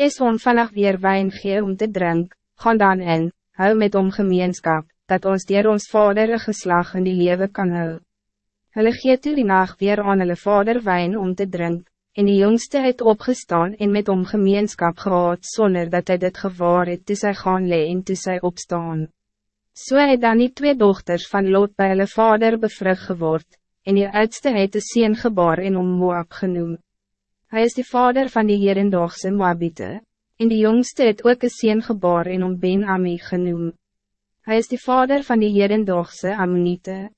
is hom vannacht weer wijn gee om te drink, gaan dan in, hou met om gemeenskap, dat ons dier ons vader een geslag in die lewe kan hou. Hulle gee toe die nacht weer aan hulle vader wijn om te drink, en die jongste het opgestaan en met om gemeenskap gehad zonder dat hij dit gewaar het toe sy gaan lee en toe sy opstaan. So het dan die twee dochters van Lot bij hulle vader bevrug geword, en die oudste het de sien gebaar en om Moab genoem. Hij is de vader van die herendaagse Moabite, en die jongste het ook een sien gebaar en om Ben Ami genoem. Hij is de vader van die herendaagse Ammonite.